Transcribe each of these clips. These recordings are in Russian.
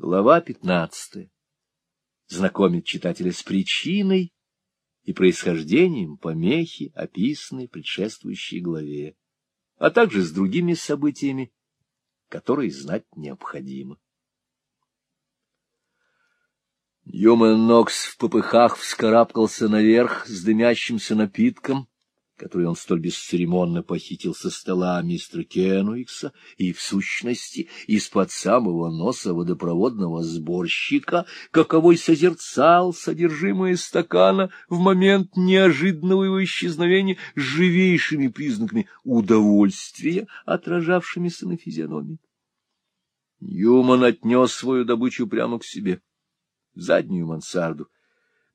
Глава пятнадцатая. Знакомит читателя с причиной и происхождением помехи, описанной в предшествующей главе, а также с другими событиями, которые знать необходимо. Ньюман Нокс в попыхах вскарабкался наверх с дымящимся напитком, который он столь бесцеремонно похитил со стола мистера Кенуикса, и, в сущности, из-под самого носа водопроводного сборщика, каковой созерцал содержимое стакана в момент неожиданного его исчезновения с живейшими признаками удовольствия, отражавшимися на физиономии. Ньюман отнес свою добычу прямо к себе, в заднюю мансарду,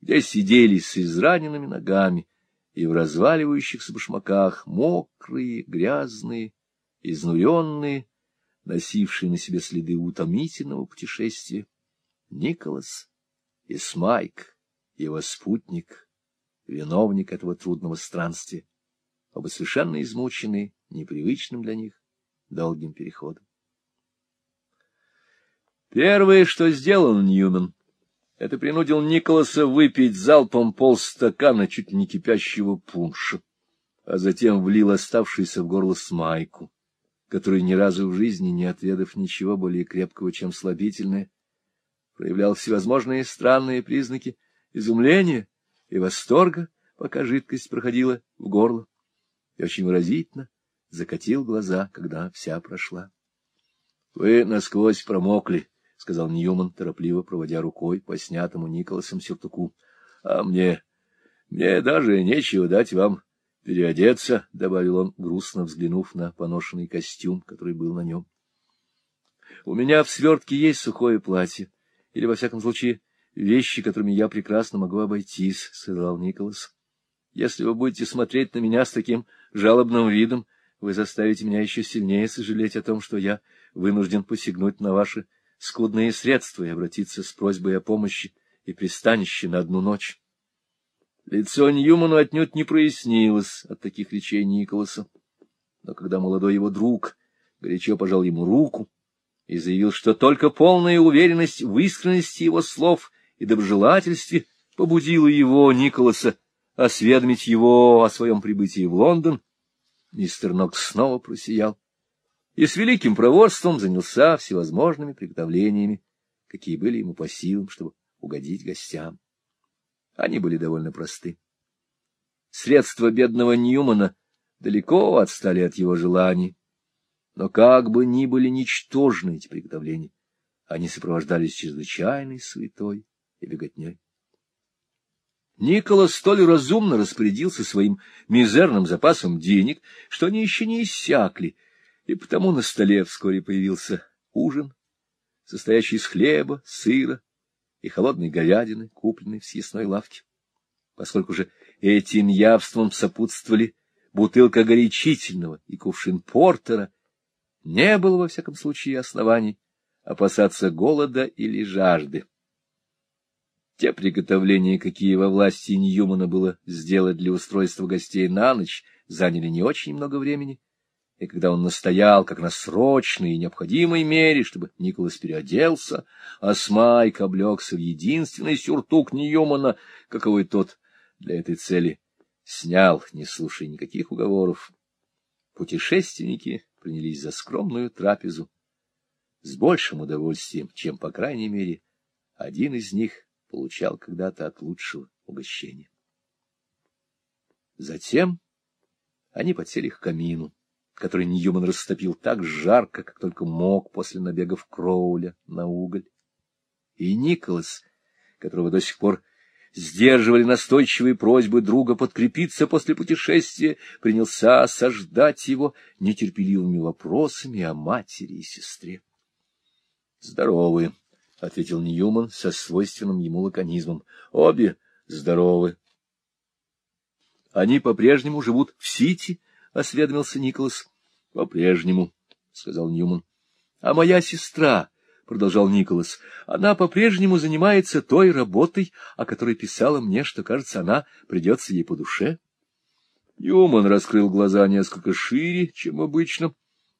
где сидели с израненными ногами, и в разваливающихся башмаках мокрые, грязные, изнуренные, носившие на себе следы утомительного путешествия, Николас и Смайк, его спутник, виновник этого трудного странствия, оба совершенно измученные, непривычным для них, долгим переходом. Первое, что сделал Ньюман, это принудил Николаса выпить залпом полстакана чуть не кипящего пунша, а затем влил оставшийся в горло смайку, который ни разу в жизни, не отведав ничего более крепкого, чем слабительное, проявлял всевозможные странные признаки изумления и восторга, пока жидкость проходила в горло, и очень выразительно закатил глаза, когда вся прошла. — Вы насквозь промокли, — сказал Ньюман, торопливо проводя рукой по снятому Николасом сюртуку. — А мне... мне даже нечего дать вам переодеться, — добавил он, грустно взглянув на поношенный костюм, который был на нем. — У меня в свертке есть сухое платье, или, во всяком случае, вещи, которыми я прекрасно могу обойтись, — сказал Николас. — Если вы будете смотреть на меня с таким жалобным видом, вы заставите меня еще сильнее сожалеть о том, что я вынужден посягнуть на ваши скудные средства и обратиться с просьбой о помощи и пристанище на одну ночь. Лицо Ньюману отнюдь не прояснилось от таких речей Николаса, но когда молодой его друг горячо пожал ему руку и заявил, что только полная уверенность в искренности его слов и доброжелательстве побудила его, Николаса, осведомить его о своем прибытии в Лондон, мистер Нокс снова просиял и с великим проворством занялся всевозможными приготовлениями, какие были ему по силам, чтобы угодить гостям. Они были довольно просты. Средства бедного Ньюмана далеко отстали от его желаний, но как бы ни были ничтожны эти приготовления, они сопровождались чрезвычайной суетой и беготней. Николас столь разумно распорядился своим мизерным запасом денег, что они еще не иссякли, и потому на столе вскоре появился ужин, состоящий из хлеба, сыра и холодной говядины, купленной в съестной лавке. Поскольку же этим явством сопутствовали бутылка горячительного и кувшин портера, не было, во всяком случае, оснований опасаться голода или жажды. Те приготовления, какие во власти Ньюмана было сделать для устройства гостей на ночь, заняли не очень много времени, и когда он настоял, как на срочной и необходимой мере, чтобы Николас переоделся, а Смайк облегся в единственный сюртук Ньюмана, каковой тот для этой цели снял, не слушая никаких уговоров, путешественники принялись за скромную трапезу с большим удовольствием, чем, по крайней мере, один из них получал когда-то от лучшего угощения. Затем они подсели к камину который Ньюман растопил так жарко, как только мог после набегов Кроуля на уголь. И Николас, которого до сих пор сдерживали настойчивые просьбы друга подкрепиться после путешествия, принялся осаждать его нетерпеливыми вопросами о матери и сестре. — Здоровы, — ответил Ньюман со свойственным ему лаконизмом. — Обе здоровы. — Они по-прежнему живут в Сити, —— осведомился Николас. — По-прежнему, — сказал Ньюман. — А моя сестра, — продолжал Николас, — она по-прежнему занимается той работой, о которой писала мне, что, кажется, она придется ей по душе. Ньюман раскрыл глаза несколько шире, чем обычно,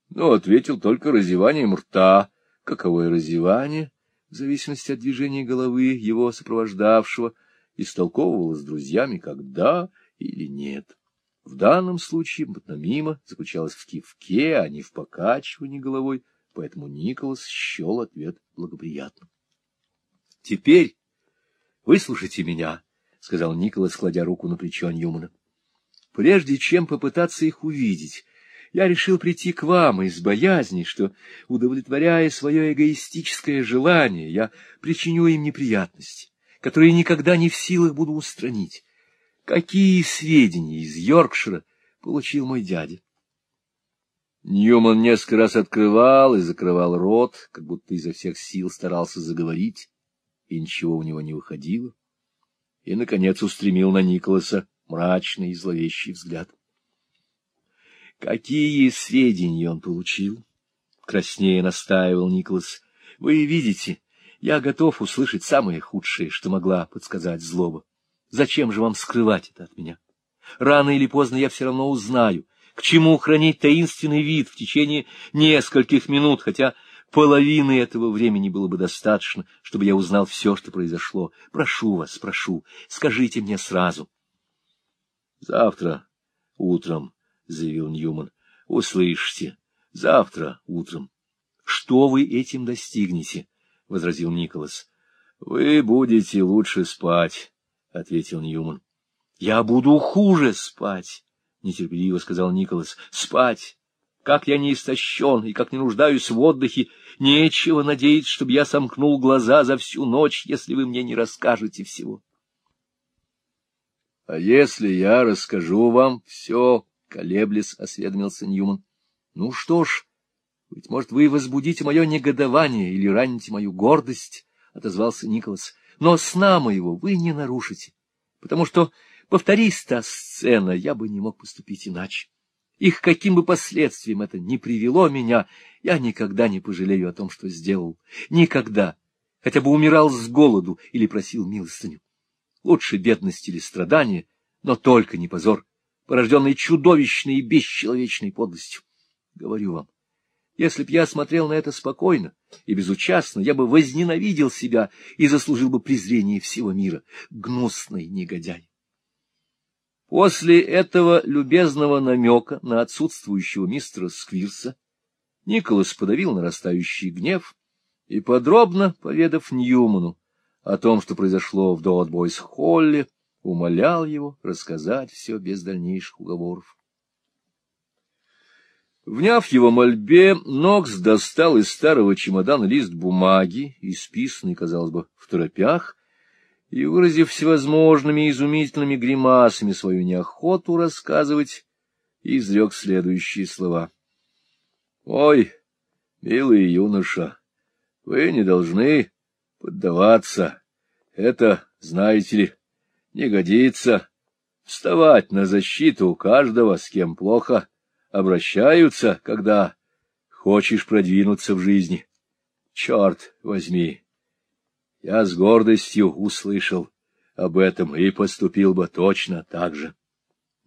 но ответил только разеванием рта. Каковое разевание? — в зависимости от движения головы его сопровождавшего, истолковывала с друзьями как «да» или «нет». В данном случае пантомима заключалась в кивке, а не в покачивании головой, поэтому Николас счел ответ благоприятным. — Теперь выслушайте меня, — сказал Николас, кладя руку на плечо Ньюмана. — Прежде чем попытаться их увидеть, я решил прийти к вам из боязни, что, удовлетворяя свое эгоистическое желание, я причиню им неприятности, которые никогда не в силах буду устранить. Какие сведения из Йоркшира получил мой дядя? Ньюман несколько раз открывал и закрывал рот, как будто изо всех сил старался заговорить, и ничего у него не выходило, и, наконец, устремил на Николаса мрачный и зловещий взгляд. — Какие сведения он получил? — краснее настаивал Николас. — Вы видите, я готов услышать самое худшее, что могла подсказать злоба. Зачем же вам скрывать это от меня? Рано или поздно я все равно узнаю, к чему хранить таинственный вид в течение нескольких минут, хотя половины этого времени было бы достаточно, чтобы я узнал все, что произошло. Прошу вас, прошу, скажите мне сразу. — Завтра утром, — заявил Ньюман, — услышите. Завтра утром. — Что вы этим достигнете? — возразил Николас. — Вы будете лучше спать. — ответил Ньюман. — Я буду хуже спать, — нетерпеливо сказал Николас. — Спать! Как я не истощен и как не нуждаюсь в отдыхе, нечего надеяться, чтобы я сомкнул глаза за всю ночь, если вы мне не расскажете всего. — А если я расскажу вам все, — колеблясь, осведомился Ньюман. — Ну что ж, быть может, вы возбудите мое негодование или раните мою гордость, — отозвался Николас но сна моего вы не нарушите, потому что, повторись та сцена, я бы не мог поступить иначе. Их каким бы последствиям это ни привело меня, я никогда не пожалею о том, что сделал. Никогда. Хотя бы умирал с голоду или просил милостыню. Лучше бедность или страдания, но только не позор, порожденный чудовищной и бесчеловечной подлостью. Говорю вам, если б я смотрел на это спокойно и безучастно, я бы возненавидел себя и заслужил бы презрение всего мира. Гнусный негодяй. После этого любезного намека на отсутствующего мистера Сквирса Николас подавил нарастающий гнев и, подробно поведав Ньюману о том, что произошло в Доутбойс-Холле, умолял его рассказать все без дальнейших уговоров. Вняв его мольбе, Нокс достал из старого чемодана лист бумаги, исписанный, казалось бы, в торопях, и, выразив всевозможными изумительными гримасами свою неохоту рассказывать, изрек следующие слова. — Ой, милый юноша, вы не должны поддаваться. Это, знаете ли, не годится вставать на защиту каждого, с кем плохо — обращаются, когда хочешь продвинуться в жизни. Черт возьми! Я с гордостью услышал об этом и поступил бы точно так же.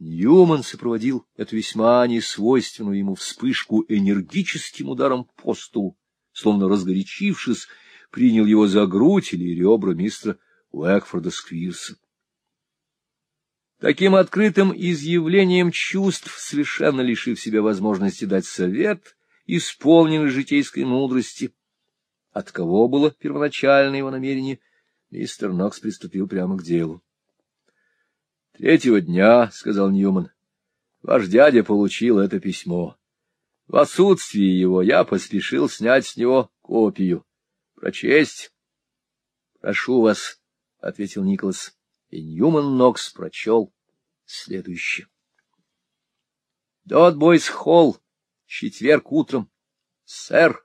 Ньюман сопроводил эту весьма несвойственную ему вспышку энергическим ударом по столу, словно разгорячившись, принял его за грудь или ребра мистера Уэкфорда Сквирса. Таким открытым изъявлением чувств, совершенно лишив себя возможности дать совет, исполненный житейской мудрости, от кого было первоначальное его намерение, мистер Нокс приступил прямо к делу. — Третьего дня, — сказал Ньюман, — ваш дядя получил это письмо. В отсутствие его я поспешил снять с него копию. Прочесть? — Прошу вас, — ответил Николас и Ньюман Нокс прочел следующее. Дотбойс Холл, четверг утром. Сэр,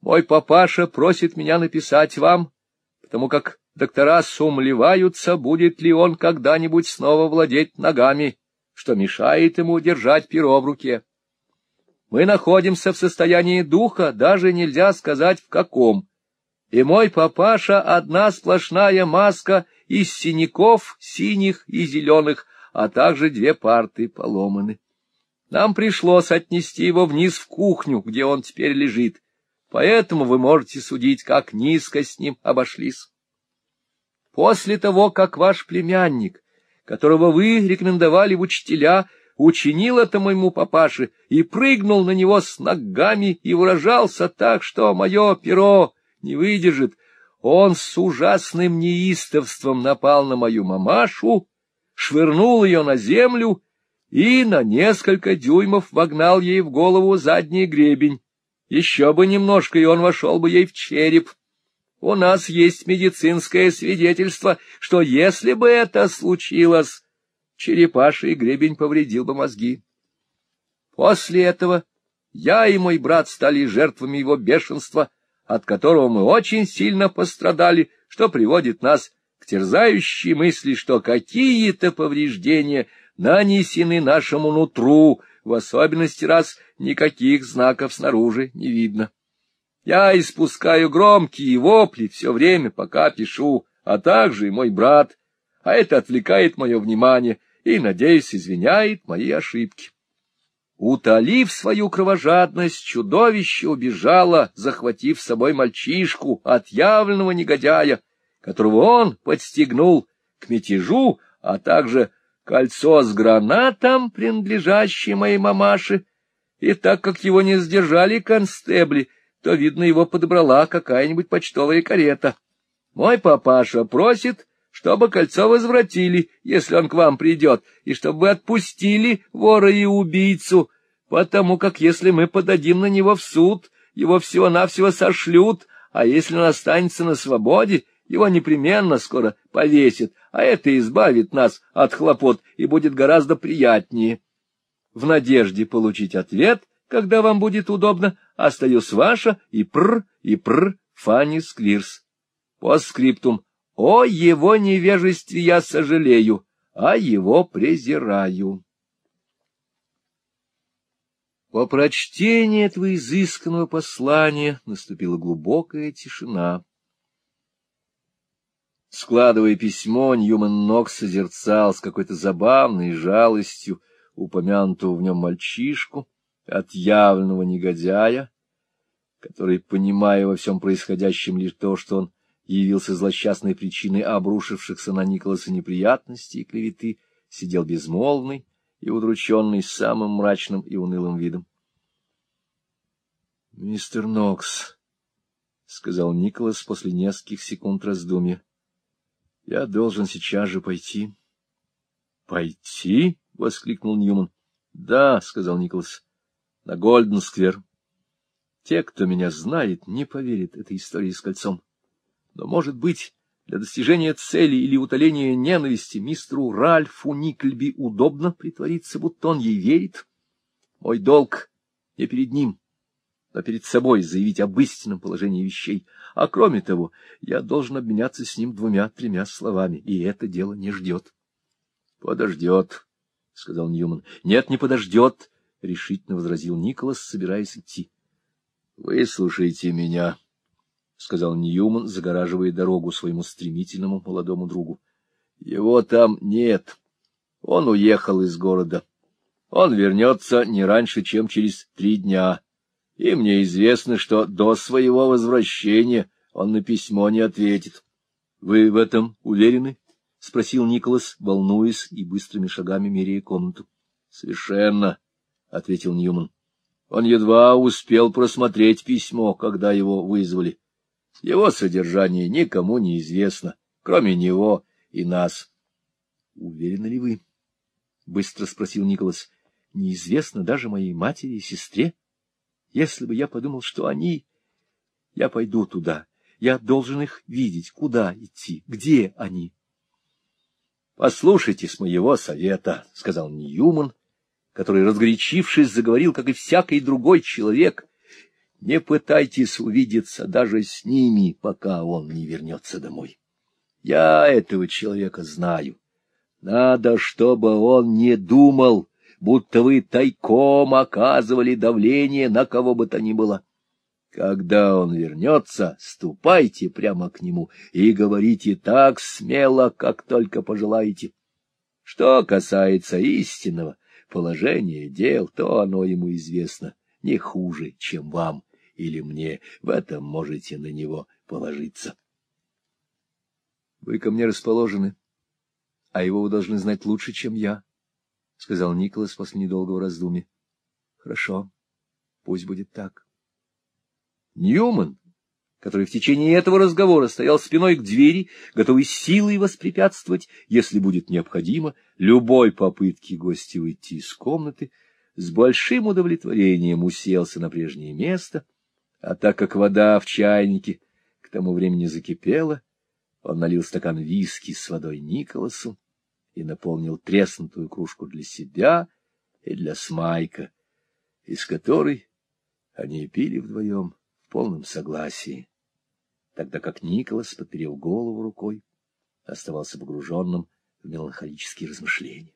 мой папаша просит меня написать вам, потому как доктора сумлеваются, будет ли он когда-нибудь снова владеть ногами, что мешает ему держать перо в руке. Мы находимся в состоянии духа, даже нельзя сказать в каком. И мой папаша — одна сплошная маска — из синяков, синих и зеленых, а также две парты поломаны. Нам пришлось отнести его вниз в кухню, где он теперь лежит. поэтому вы можете судить, как низко с ним обошлись. После того, как ваш племянник, которого вы рекомендовали в учителя, учинил это моему папаше и прыгнул на него с ногами и выражался так, что мое перо не выдержит, он с ужасным неистовством напал на мою мамашу, швырнул ее на землю и на несколько дюймов вогнал ей в голову задний гребень. Еще бы немножко, и он вошел бы ей в череп. У нас есть медицинское свидетельство, что если бы это случилось, черепаший гребень повредил бы мозги. После этого я и мой брат стали жертвами его бешенства, от которого мы очень сильно пострадали, что приводит нас терзающей мысли, что какие-то повреждения нанесены нашему нутру, в особенности раз никаких знаков снаружи не видно. Я испускаю громкие вопли все время, пока пишу, а также и мой брат, а это отвлекает мое внимание и, надеюсь, извиняет мои ошибки. Утолив свою кровожадность, чудовище убежало, захватив с собой мальчишку, отъявленного негодяя, которого он подстегнул к мятежу, а также кольцо с гранатом, принадлежащее моей мамаше, и так как его не сдержали констебли, то, видно, его подобрала какая-нибудь почтовая карета. Мой папаша просит, чтобы кольцо возвратили, если он к вам придет, и чтобы вы отпустили вора и убийцу, потому как если мы подадим на него в суд, его всего-навсего сошлют, а если он останется на свободе, его непременно скоро повесят, а это избавит нас от хлопот и будет гораздо приятнее. В надежде получить ответ, когда вам будет удобно, остаюсь ваша и пр, и пр Фанни Сквирс. По скриптум. О его невежестве я сожалею, а его презираю. По прочтении этого изысканного послания наступила глубокая тишина. Складывая письмо, Ньюман Нокс созерцал с какой-то забавной жалостью упомянутого в нем мальчишку, отъявленного негодяя, который, понимая во всем происходящем лишь то, что он явился злосчастной причиной обрушившихся на Николаса неприятностей и клеветы, сидел безмолвный и удрученный самым мрачным и унылым видом. — Мистер Нокс, — сказал Николас после нескольких секунд раздумья, — я должен сейчас же пойти. — Пойти? — воскликнул Ньюман. — Да, — сказал Николас, — на Гольден-сквер. Те, кто меня знает, не поверят этой истории с кольцом. Но, может быть, для достижения цели или утоления ненависти мистеру Ральфу Никльби удобно притвориться, будто он ей верит. Мой долг не перед ним, а перед собой заявить об истинном положении вещей. А кроме того, я должен обменяться с ним двумя-тремя словами, и это дело не ждет. — Подождет, — сказал Ньюман. — Нет, не подождет, — решительно возразил Николас, собираясь идти. — Выслушайте меня, — сказал Ньюман, загораживая дорогу своему стремительному молодому другу. — Его там нет. Он уехал из города. Он вернется не раньше, чем через три дня и мне известно, что до своего возвращения он на письмо не ответит. — Вы в этом уверены? — спросил Николас, волнуясь и быстрыми шагами меряя комнату. — Совершенно, — ответил Ньюман. Он едва успел просмотреть письмо, когда его вызвали. Его содержание никому не известно, кроме него и нас. — Уверены ли вы? — быстро спросил Николас. — Неизвестно даже моей матери и сестре? — если бы я подумал, что они... Я пойду туда. Я должен их видеть. Куда идти? Где они? — Послушайтесь моего совета, — сказал Ньюман, который, разгорячившись, заговорил, как и всякий другой человек. — Не пытайтесь увидеться даже с ними, пока он не вернется домой. Я этого человека знаю. Надо, чтобы он не думал, будто вы тайком оказывали давление на кого бы то ни было. Когда он вернется, ступайте прямо к нему и говорите так смело, как только пожелаете. Что касается истинного положения дел, то оно ему известно не хуже, чем вам, или мне. В этом можете на него положиться. — Вы ко мне расположены, а его вы должны знать лучше, чем я, — сказал Николас после недолгого раздумья. — Хорошо, пусть будет так. Ньюман который в течение этого разговора стоял спиной к двери, готовый силой воспрепятствовать, если будет необходимо, любой попытке гостя выйти из комнаты, с большим удовлетворением уселся на прежнее место, а так как вода в чайнике к тому времени закипела, он налил стакан виски с водой Николасу и наполнил треснутую кружку для себя и для Смайка, из которой они пили вдвоем в полном согласии тогда как Николас, подперев голову рукой, оставался погруженным в меланхолические размышления.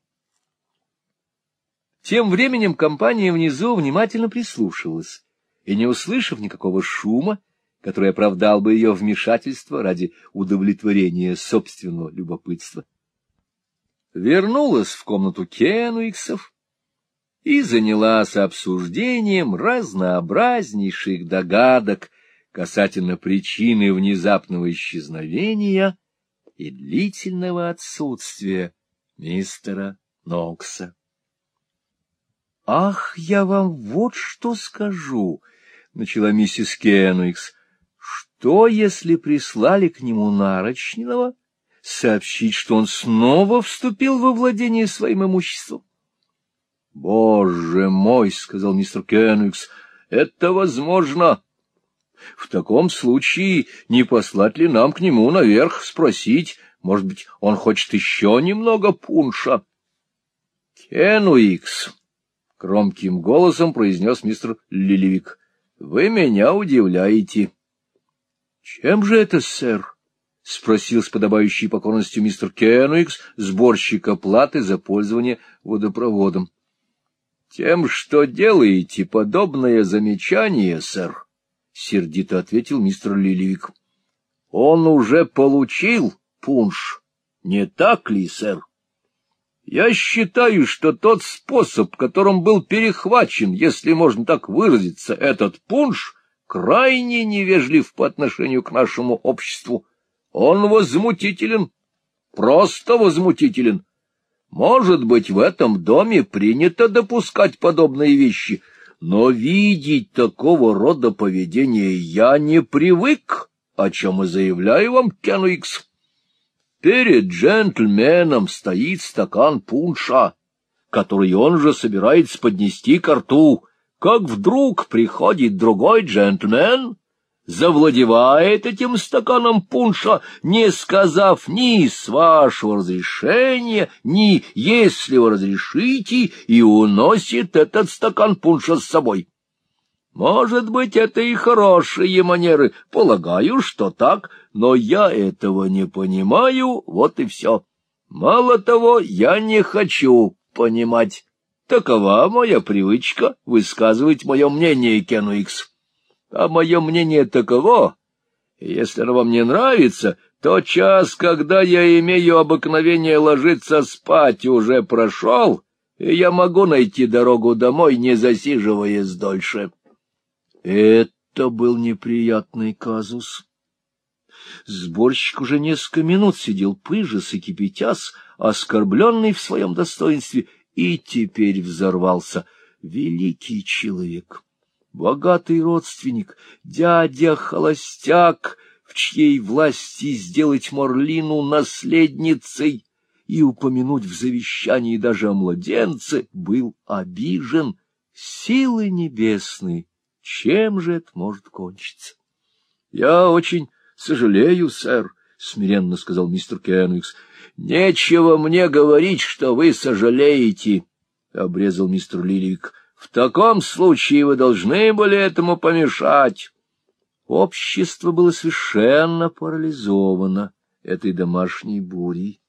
Тем временем компания внизу внимательно прислушивалась, и, не услышав никакого шума, который оправдал бы ее вмешательство ради удовлетворения собственного любопытства, вернулась в комнату Кенуиксов и занялась обсуждением разнообразнейших догадок касательно причины внезапного исчезновения и длительного отсутствия мистера Нокса. — Ах, я вам вот что скажу, — начала миссис Кенуикс. — Что, если прислали к нему нарочного сообщить, что он снова вступил во владение своим имуществом? — Боже мой, — сказал мистер Кенуикс, — это возможно. В таком случае не послать ли нам к нему наверх спросить, может быть, он хочет еще немного пунша? — Кенуикс, — громким голосом произнес мистер Лилевик, — вы меня удивляете. — Чем же это, сэр? — спросил с подобающей покорностью мистер Кенуикс, сборщик оплаты за пользование водопроводом. — Тем, что делаете подобное замечание, сэр, — сердито ответил мистер Лилевик. — Он уже получил пунш, не так ли, сэр? Я считаю, что тот способ, которым был перехвачен, если можно так выразиться, этот пунш, крайне невежлив по отношению к нашему обществу. Он возмутителен, просто возмутителен. Может быть, в этом доме принято допускать подобные вещи — но видеть такого рода поведения я не привык, о чем и заявляю вам, Кенуикс. Перед джентльменом стоит стакан пунша, который он же собирается поднести к рту, как вдруг приходит другой джентльмен завладевает этим стаканом пунша, не сказав ни с вашего разрешения, ни если вы разрешите, и уносит этот стакан пунша с собой. Может быть, это и хорошие манеры, полагаю, что так, но я этого не понимаю, вот и все. Мало того, я не хочу понимать. Такова моя привычка высказывать мое мнение, Кену Икс а мое мнение таково, если оно вам не нравится, то час, когда я имею обыкновение ложиться спать, уже прошел, и я могу найти дорогу домой, не засиживаясь дольше. Это был неприятный казус. Сборщик уже несколько минут сидел пыжес и кипятяс, оскорбленный в своем достоинстве, и теперь взорвался. Великий человек! Богатый родственник, дядя-холостяк, в чьей власти сделать Морлину наследницей и упомянуть в завещании даже о младенце, был обижен. Силы небесные, чем же это может кончиться? — Я очень сожалею, сэр, — смиренно сказал мистер Кенвикс. — Нечего мне говорить, что вы сожалеете, — обрезал мистер Лилик. В таком случае вы должны были этому помешать. Общество было совершенно парализовано этой домашней бурей.